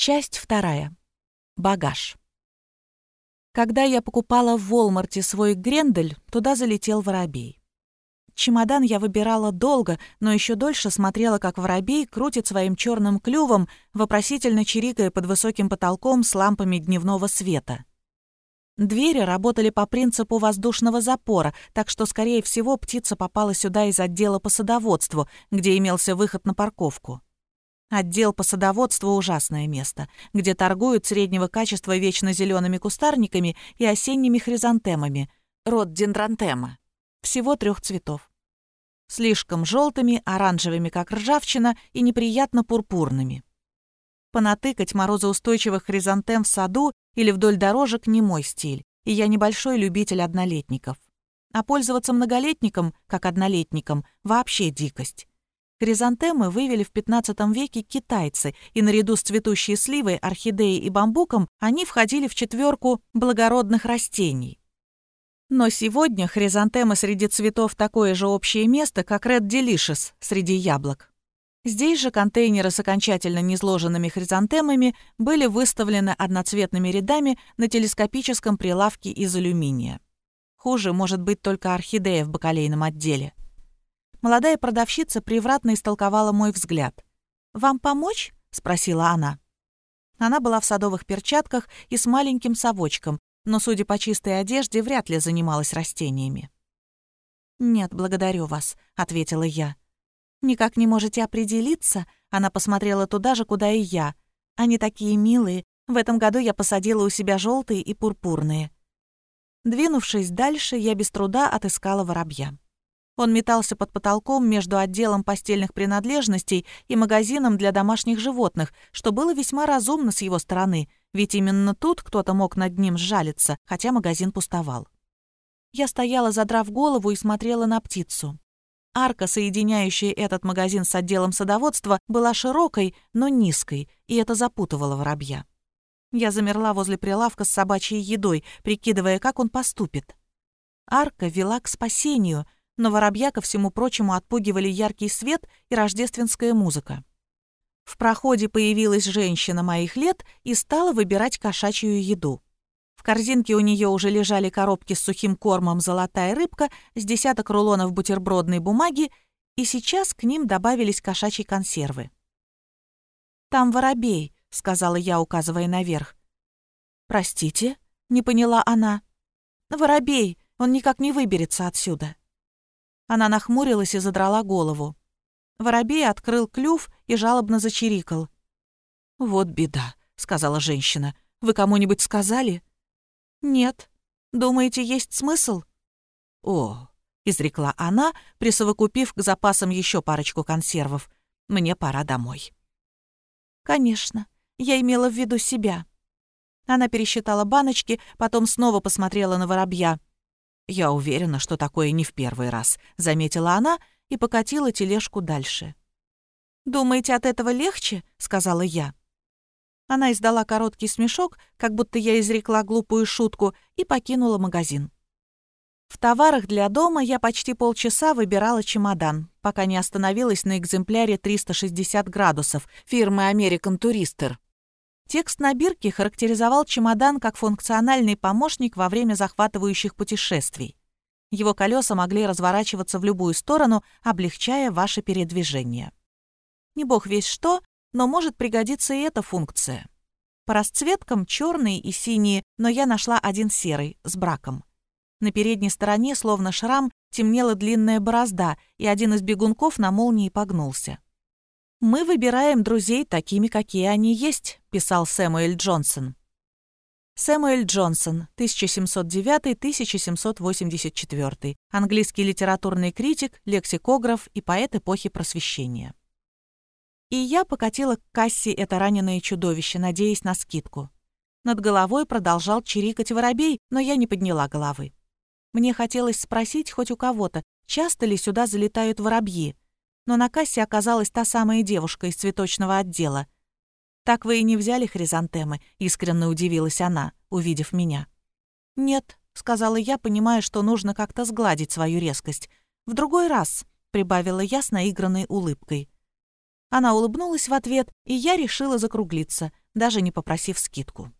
Часть вторая. Багаж. Когда я покупала в Волмарте свой Грендель, туда залетел воробей. Чемодан я выбирала долго, но еще дольше смотрела, как воробей крутит своим черным клювом, вопросительно чирикая под высоким потолком с лампами дневного света. Двери работали по принципу воздушного запора, так что, скорее всего, птица попала сюда из отдела по садоводству, где имелся выход на парковку. Отдел по садоводству — ужасное место, где торгуют среднего качества вечно зелеными кустарниками и осенними хризантемами, род дендрантема, всего трех цветов. Слишком желтыми, оранжевыми, как ржавчина, и неприятно пурпурными. Понатыкать морозоустойчивых хризантем в саду или вдоль дорожек не мой стиль, и я небольшой любитель однолетников. А пользоваться многолетником, как однолетником, вообще дикость. Хризантемы вывели в 15 веке китайцы, и наряду с цветущей сливой, орхидеей и бамбуком они входили в четверку благородных растений. Но сегодня хризантемы среди цветов такое же общее место, как Red Delicious среди яблок. Здесь же контейнеры с окончательно незложенными хризантемами были выставлены одноцветными рядами на телескопическом прилавке из алюминия. Хуже может быть только орхидея в бакалейном отделе. Молодая продавщица превратно истолковала мой взгляд. «Вам помочь?» — спросила она. Она была в садовых перчатках и с маленьким совочком, но, судя по чистой одежде, вряд ли занималась растениями. «Нет, благодарю вас», — ответила я. «Никак не можете определиться?» Она посмотрела туда же, куда и я. «Они такие милые. В этом году я посадила у себя желтые и пурпурные». Двинувшись дальше, я без труда отыскала воробья. Он метался под потолком между отделом постельных принадлежностей и магазином для домашних животных, что было весьма разумно с его стороны, ведь именно тут кто-то мог над ним сжалиться, хотя магазин пустовал. Я стояла, задрав голову, и смотрела на птицу. Арка, соединяющая этот магазин с отделом садоводства, была широкой, но низкой, и это запутывало воробья. Я замерла возле прилавка с собачьей едой, прикидывая, как он поступит. Арка вела к спасению — но воробья, ко всему прочему, отпугивали яркий свет и рождественская музыка. В проходе появилась женщина моих лет и стала выбирать кошачью еду. В корзинке у нее уже лежали коробки с сухим кормом «Золотая рыбка», с десяток рулонов бутербродной бумаги, и сейчас к ним добавились кошачьи консервы. «Там воробей», — сказала я, указывая наверх. «Простите?» — не поняла она. «Воробей, он никак не выберется отсюда». Она нахмурилась и задрала голову. Воробей открыл клюв и жалобно зачирикал. «Вот беда», — сказала женщина. «Вы кому-нибудь сказали?» «Нет. Думаете, есть смысл?» «О», — изрекла она, присовокупив к запасам еще парочку консервов. «Мне пора домой». «Конечно. Я имела в виду себя». Она пересчитала баночки, потом снова посмотрела на воробья. «Я уверена, что такое не в первый раз», — заметила она и покатила тележку дальше. «Думаете, от этого легче?» — сказала я. Она издала короткий смешок, как будто я изрекла глупую шутку, и покинула магазин. В товарах для дома я почти полчаса выбирала чемодан, пока не остановилась на экземпляре 360 градусов фирмы American Tourister. Текст на бирке характеризовал чемодан как функциональный помощник во время захватывающих путешествий. Его колеса могли разворачиваться в любую сторону, облегчая ваше передвижение. Не бог весь что, но может пригодиться и эта функция. По расцветкам черные и синие, но я нашла один серый, с браком. На передней стороне, словно шрам, темнела длинная борозда, и один из бегунков на молнии погнулся. «Мы выбираем друзей такими, какие они есть», — писал Сэмуэль Джонсон. Сэмуэль Джонсон, 1709-1784, английский литературный критик, лексикограф и поэт эпохи Просвещения. И я покатила к кассе это раненое чудовище, надеясь на скидку. Над головой продолжал чирикать воробей, но я не подняла головы. Мне хотелось спросить хоть у кого-то, часто ли сюда залетают воробьи, но на кассе оказалась та самая девушка из цветочного отдела. «Так вы и не взяли хризантемы?» — искренне удивилась она, увидев меня. «Нет», — сказала я, понимая, что нужно как-то сгладить свою резкость. «В другой раз», — прибавила я с наигранной улыбкой. Она улыбнулась в ответ, и я решила закруглиться. даже не попросив скидку.